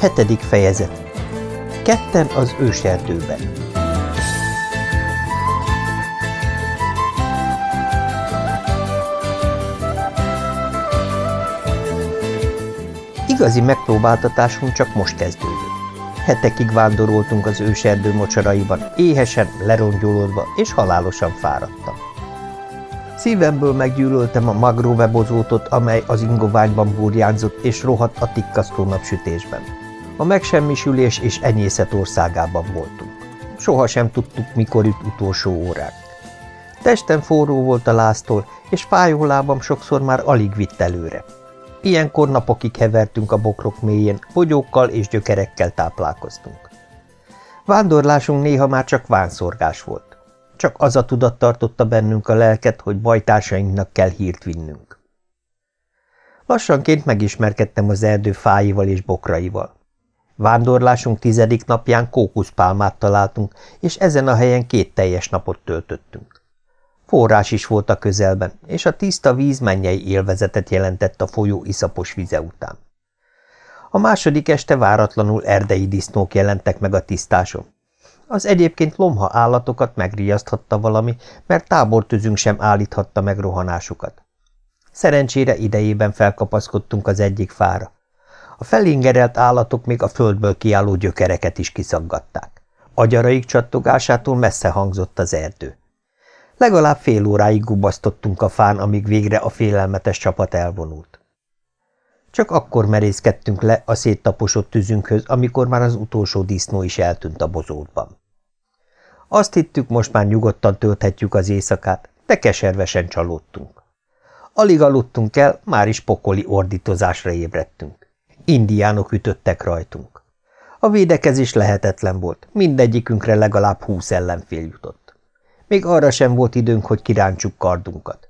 Hetedik fejezet Ketten az őserdőben Igazi megpróbáltatásunk csak most kezdődött. Hetekig vándoroltunk az őserdő mocsaraiban, éhesen, lerongyolódva és halálosan fáradtam. Szívemből meggyűlöltem a magróvebozótot, amely az ingoványban burjánzott és rohadt a tikkasztó napsütésben. A megsemmisülés és enyészet országában voltunk. Soha sem tudtuk, mikor üt utolsó órák. Testem forró volt a láztól, és fájó lábam sokszor már alig vitt előre. Ilyenkor napokig hevertünk a bokrok mélyén, bogyókkal és gyökerekkel táplálkoztunk. Vándorlásunk néha már csak vánszorgás volt. Csak az a tudat tartotta bennünk a lelket, hogy bajtársainknak kell hírt vinnünk. Lassanként megismerkedtem az erdő fáival és bokraival. Vándorlásunk tizedik napján kókuszpálmát találtunk, és ezen a helyen két teljes napot töltöttünk. Forrás is volt a közelben, és a tiszta víz mennyei élvezetet jelentett a folyó iszapos vize után. A második este váratlanul erdei disznók jelentek meg a tisztáson. Az egyébként lomha állatokat megriaszthatta valami, mert tábortözünk sem állíthatta meg rohanásukat. Szerencsére idejében felkapaszkodtunk az egyik fára. A felingerelt állatok még a földből kiálló gyökereket is kiszaggatták. Agyaraik csattogásától messze hangzott az erdő. Legalább fél óráig gubasztottunk a fán, amíg végre a félelmetes csapat elvonult. Csak akkor merészkedtünk le a széttaposott tűzünkhöz, amikor már az utolsó disznó is eltűnt a bozótban. Azt hittük, most már nyugodtan tölthetjük az éjszakát, de keservesen csalódtunk. Alig aludtunk el, már is pokoli ordítozásra ébredtünk. Indiánok ütöttek rajtunk. A védekezés lehetetlen volt, mindegyikünkre legalább húsz ellenfél jutott. Még arra sem volt időnk, hogy kiráncsuk kardunkat.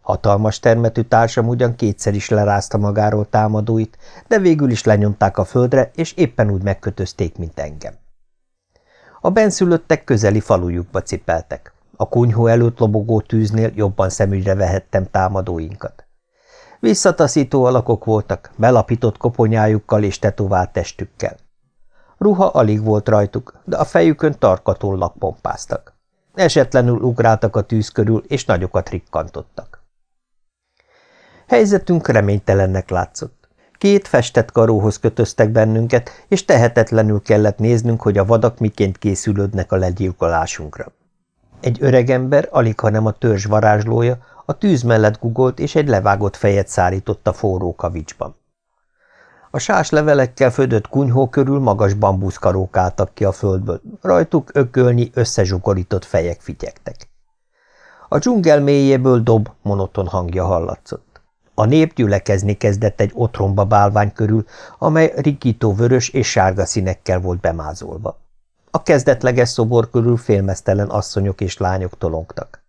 Hatalmas termetű társam ugyan kétszer is lerázta magáról támadóit, de végül is lenyomták a földre, és éppen úgy megkötözték, mint engem. A benszülöttek közeli falujukba cipeltek. A kunyhó előtt lobogó tűznél jobban szemügyre vehettem támadóinkat. Visszataszító alakok voltak, belapított koponyájukkal és tetovált testükkel. Ruha alig volt rajtuk, de a fejükön tarkatollak pompáztak. Esetlenül ugráltak a tűz körül, és nagyokat rikkantottak. Helyzetünk reménytelennek látszott. Két festett karóhoz kötöztek bennünket, és tehetetlenül kellett néznünk, hogy a vadak miként készülődnek a legyilkolásunkra. Egy öregember, alig hanem a törzs varázslója, a tűz mellett gugolt, és egy levágott fejet szárított a forró kavicsban. A sás levelekkel födött kunyhó körül magas bambuszkarók álltak ki a földből, rajtuk ökölnyi, összezsugorított fejek fityegtek. A dzsungel mélyéből dob, monoton hangja hallatszott. A nép gyülekezni kezdett egy otromba bálvány körül, amely rikító vörös és sárga színekkel volt bemázolva. A kezdetleges szobor körül félmeztelen asszonyok és lányok tolongtak.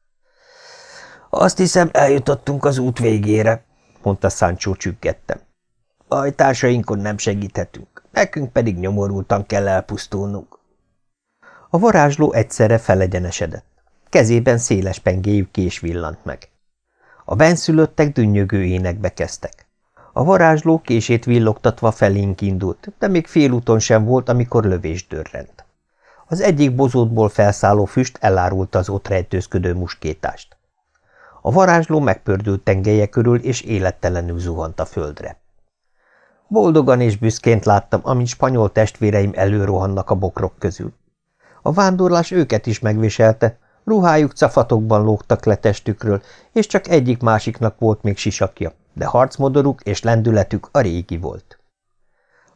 Azt hiszem, eljutottunk az út végére, mondta Sancho csüggettem. Ajtásainkon nem segíthetünk, nekünk pedig nyomorultan kell elpusztulnunk. A varázsló egyszerre felegyenesedett. Kezében széles pengéjű kés villant meg. A benszülöttek dünnyögő énekbe kezdtek. A varázsló kését villogtatva felénk indult, de még félúton sem volt, amikor lövés dörrent. Az egyik bozótból felszálló füst elárulta az ott rejtőzködő muskétást. A varázsló megpördült tengelye körül, és élettelenül zuhant a földre. Boldogan és büszként láttam, amint spanyol testvéreim előrohannak a bokrok közül. A vándorlás őket is megviselte, Ruhájuk cafatokban lógtak le testükről, és csak egyik-másiknak volt még sisakja, de harcmodoruk és lendületük a régi volt.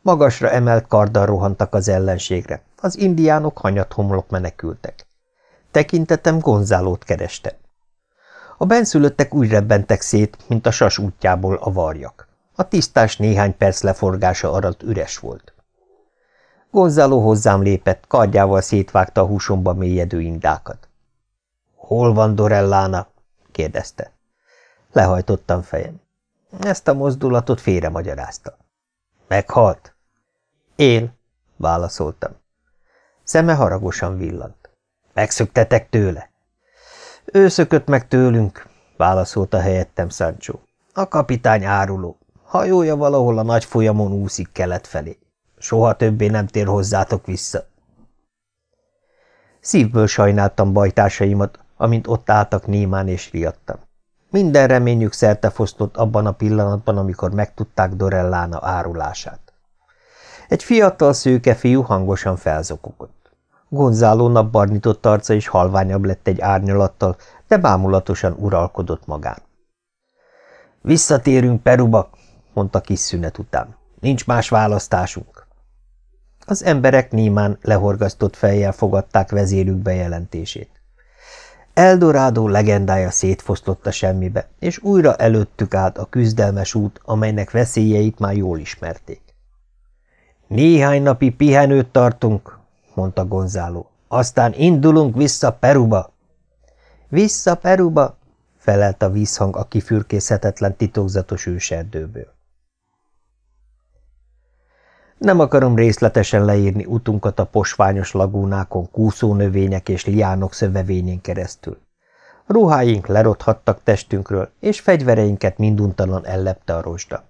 Magasra emelt karddal rohantak az ellenségre, az indiánok hanyat homlok menekültek. Tekintetem Gonzálót kereste. A benszülöttek úgy rebbentek szét, mint a sas útjából a varjak. A tisztás néhány perc leforgása aradt üres volt. Gonzáló hozzám lépett, kardjával szétvágta a húsomba mélyedő indákat. Hol van Dorellána? kérdezte. Lehajtottam fejem. Ezt a mozdulatot félre magyarázta. Meghalt? Él, válaszoltam. Szeme haragosan villant. Megszöktetek tőle? Ő szökött meg tőlünk, válaszolta helyettem Sancho. A kapitány áruló. Hajója valahol a nagy folyamon úszik kelet felé. Soha többé nem tér hozzátok vissza. Szívből sajnáltam bajtársaimat, amint ott álltak némán és riadtam. Minden reményük szerte fosztott abban a pillanatban, amikor megtudták Dorellána árulását. Egy fiatal szőke fiú hangosan felzokogott. Gonzáló napbarnitott arca is halványabb lett egy árnyalattal, de bámulatosan uralkodott magán. Visszatérünk Peruba, mondta kis szünet után. Nincs más választásunk. Az emberek némán lehorgasztott fejjel fogadták vezérük bejelentését. Eldorádó legendája szétfosztott a semmibe, és újra előttük állt a küzdelmes út, amelynek veszélyeit már jól ismerték. Néhány napi pihenőt tartunk, mondta Gonzáló. Aztán indulunk vissza Peruba. Vissza Peruba, felelt a vízhang a kifürkészhetetlen titokzatos őserdőből. Nem akarom részletesen leírni utunkat a posványos lagúnákon, kúszónövények és liánok szövevényén keresztül. Ruháink lerothattak testünkről, és fegyvereinket minduntalan ellepte a rozsda.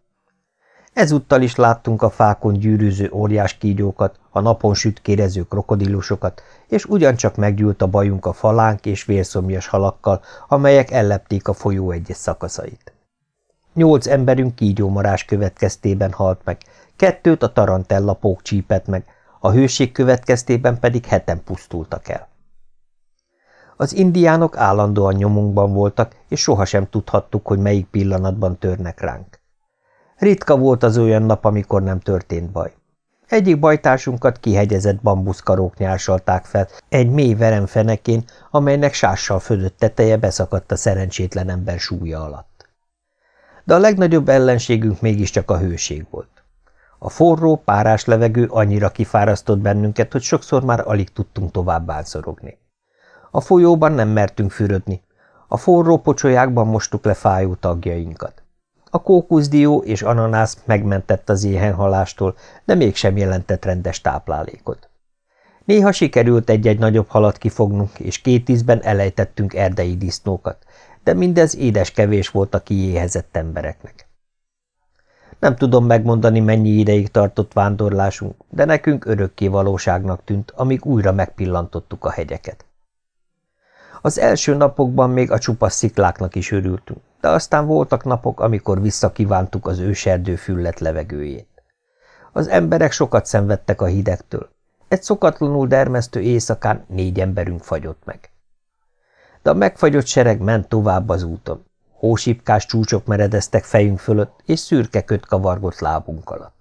Ezúttal is láttunk a fákon gyűrűző óriás kígyókat, a napon süt kérező krokodilusokat, és ugyancsak meggyűlt a bajunk a falánk és vérszomjas halakkal, amelyek ellepték a folyó egyes szakaszait. Nyolc emberünk kígyómarás következtében halt meg, kettőt a tarantella pók csípett meg, a hőség következtében pedig heten pusztultak el. Az indiánok állandóan nyomunkban voltak, és sohasem tudhattuk, hogy melyik pillanatban törnek ránk. Ritka volt az olyan nap, amikor nem történt baj. Egyik bajtársunkat kihegyezett bambuszkarók nyársalták fel egy mély veremfenekén, amelynek sással födött teteje beszakadt a szerencsétlen ember súlya alatt. De a legnagyobb ellenségünk mégiscsak a hőség volt. A forró, párás levegő annyira kifárasztott bennünket, hogy sokszor már alig tudtunk tovább bánszorogni. A folyóban nem mertünk fürödni. A forró pocsolyákban mostuk le fájó tagjainkat. A kókuszdió és ananász megmentett az éhenhalástól, de mégsem jelentett rendes táplálékot. Néha sikerült egy-egy nagyobb halat kifognunk, és két ízben elejtettünk erdei disznókat, de mindez édes kevés volt a kiéhezett embereknek. Nem tudom megmondani, mennyi ideig tartott vándorlásunk, de nekünk örökké valóságnak tűnt, amíg újra megpillantottuk a hegyeket. Az első napokban még a csupasz szikláknak is örültünk, de aztán voltak napok, amikor visszakívántuk az őserdő füllet levegőjét. Az emberek sokat szenvedtek a hidegtől. Egy szokatlanul dermesztő éjszakán négy emberünk fagyott meg. De a megfagyott sereg ment tovább az úton. Hósipkás csúcsok meredeztek fejünk fölött, és szürke köt kavargott lábunk alatt.